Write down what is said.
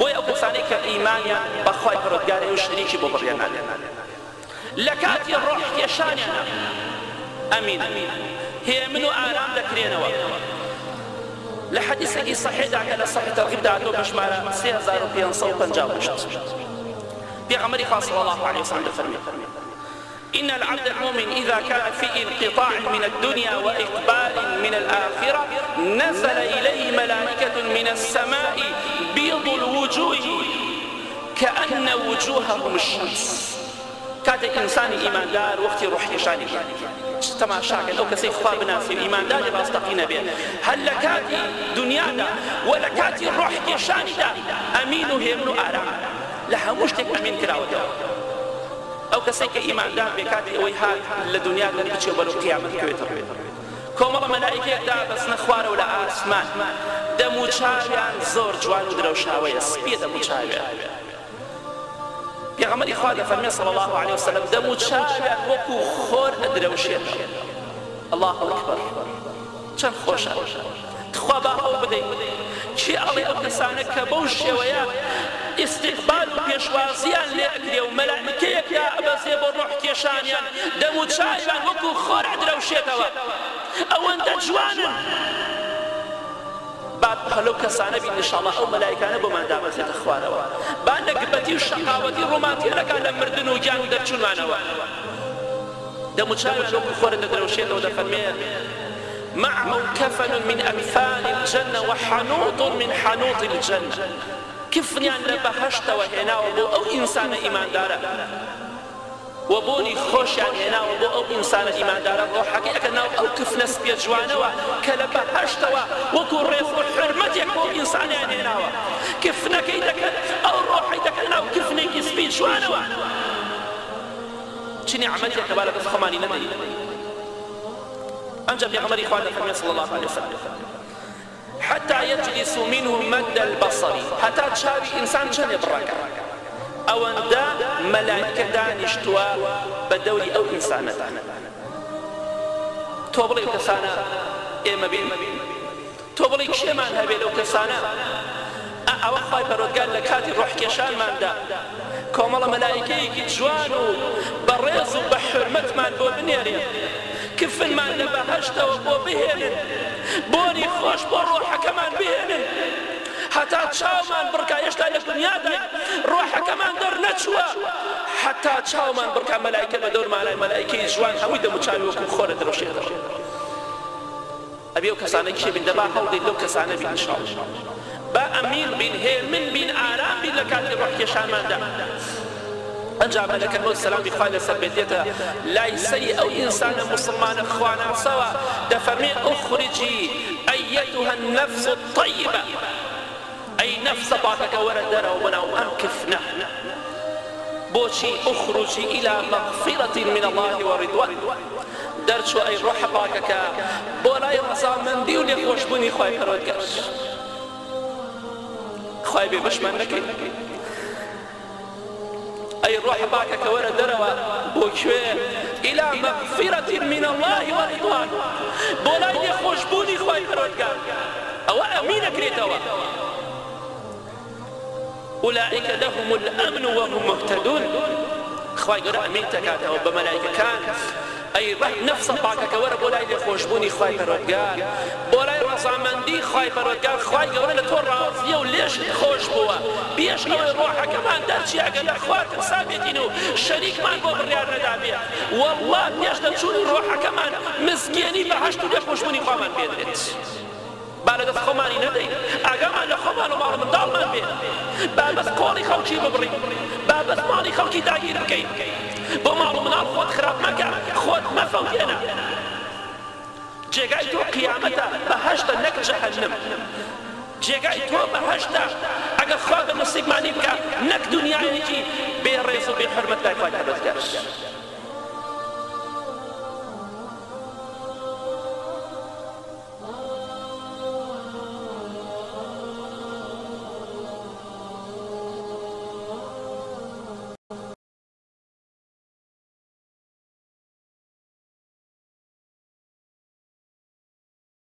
بۆی ئەو کەسانی کە ئیمانیان بەخوای پرۆتگاری و شریکی بۆ بڕێنان لە کاتی ڕۆح کێشانیانە ئەمین هێمن و ئارام دەکرێنەوە لە حەدیسێکی سەحیدا کە لە سەحی تەرغیبدا هاتۆ بە ژمارە 3550 پێغەمەری خاص الله عليه وسلم دەفەرمێت إن العبد المؤمن إذا كان في انقطاع من الدنيا وإقبال من الآخرة نزل إليه ملائكة من السماء بيض الوجوه كأن وجوههم الشمس كاتك إنسان إيمان دار وقت روح يشانك تما شاكل أو كسي خواب ناسي إيمان دار باستقينا به هل لكاتي دنيا دا ولكاتي روح يشاني دا أمين هيمن آرام لها مشتك أمين كراوة أو كسيك إيمان دار بكاتي أوي هات لدنيا دا بيتشي وبرو قيامة كويتر کۆمەڵە مەلایکێکدا بەسنە خوارەوە لە ئاسمان دەم و چاویان زۆر جوان و درەوشاوەیە سپی دەم و چاوێ پێغەمەری خوا لە فەرمێ صلی الله عليه وسلم دەم و چاویان وەکو خۆر ئەدرەوشێت الله ئەکبەر چەند خۆشە خوا باهەوە بدەیت چی ئەڵێ ئەو کەسانە کە بەو شێوەیە استقبال و پێشوازیان لێ ئەگرێ و مەلامەکەیەک یا ئەبەزێ بۆ ڕۆح کێشانیان دەم و چاویان وەکو خۆر ئەدرەوشێتەوە ئەوەندە جوانن بعد پەلو کەسانە بین نیشاڵە ئەو مەلایکانە بۆ مادامەزێتە خوارەوە با نەگبەتی و شەقاوەتی ڕۆماتیەکان لە مردن و گیان و دەرچوونمانەوە دەموچان لە خۆرن لە درەوشێتەوە دەفەرمێن معهم كفن من أمثال الجنة وحنوط من حنوط الجنة كفنيان لبهشت وهنا وبو أو إنسان إيمان دارا و بۆنی خۆشیان هێناوە بۆ ئەو ئینسانە ئیماندارە بۆ حەقیەکە ناو ئەو کفنە سپێ جوانەوە کە لە بەهشتەوە وەکو ڕێز و حرمەتێک بۆ ئینسانیان هێناوە کفنەکەی دەکەن ئەو ڕۆحی دەکەن ناو کفنێکی سپی جوانەوە چنی عملێک کەبا لە دەست خۆمانی نەمەری ئەمجا پێغەمەری خوا دەفەرمێ صلی الله عليه وسلم حتى يجلس منه مد البصر حتى تشاوي إنسان شن يبرك أو أن دا مەلایکە دانیشتووە بە دەوری ئەو ئینسانەتانە تۆ بڵێ کەسانە ئێمە بین تۆ بڵی کێمان هەبێت ئەو کەسانە ئەوە خی پەرۆگان لە کاتی ڕحکێشانماندا کۆمەڵە مەلایکەیەکی جوان و بە ڕێز و بە حرمەتمان بۆ بنێرێن کفنمان لە بەهشتەوە بۆ بهێنن بۆنی خۆش بۆ ڕۆحەکەمان بهێنن هەتا چاومان بڕکە هێشتا لە دنیادا تا چاومان بڕکە مەلایکە بە دەورمانای مەلایکی جوان هەمووی دەموچان وەکو خۆرە درۆشێ دەڕێ ئەبێ و کەسانە کێ بن دەبا هەڵدەی لەو کەسانە بینشاڵ بە ئەمیر بین هێمن بین ئارام بین لە کاتی ڕحکێشانماندا ئەنجام لەکە بۆ سەلامی خوا لەسەر بێتێتە لای سەری ئەو ئینسانە مسلمانە خواناسەوە دەفەرمێ ئۆخریجی ئەیەتها النفس الطيبة أي نفس باطك ورد درا ومنع أم كفنا بوشي أخرج إلى مغفرة من الله ورضوان دەرچوە ئەی ڕۆح باکەکە بۆ لای ڕەزامەندی و لێ خۆشببوونی خی پەرۆتگەش خی بێ بەشمان نەکەی ئەی ڕۆح باکەکە وەرە دەرەوە بۆ کوێ ئیلا مەفیرەتی منە اللهی وەریوان بۆ لای لێ خۆشببوونی خی پەرۆتگار ئەوە ئەمینەکرێتەوە. أولئك لهم الأمن وهم مهتدون خواهي قرأ أمين تكاتهم بملائكة كان ئەی بە نفسە پاکەکەوەرە بۆ لای لێخۆشببوونی خی پەرۆگار بۆ لای ڕزامەندی خی پەرۆگار خی گەورە لە تۆ ڕازیە و لێش خۆش بووە بێشەوەی ڕۆحەکەمان دەرچیاگەلە خواتە سابێتین و شەریکمان بۆ بڕیان ڕدابێ وەڵا پێش دەچوون ڕۆحەکەمان مزگێنی بەهشت و لێخۆشببوونی خوامان پێدرێت. بالە دەست خۆمانی نەدەین ئاگامان لە خۆمان و ماڵ منداڵمان بێت بابەست کۆڵی خەڵکی ببڕی بابەست ماڵی خەڵکی داگیر بکەین بۆ ماڵ مناڵ خۆت خراپ مەکە خۆت مەفەڵێنە جێگای تۆ قیامەتە بەهشتە نەک جەهەنم جێگای تۆ بەهشتە ئەگە خوا بە نسیبمانی بکە نەک دنیایەکی بێ ڕێز و بێ حرمەت لای خۆی بەزگەرش.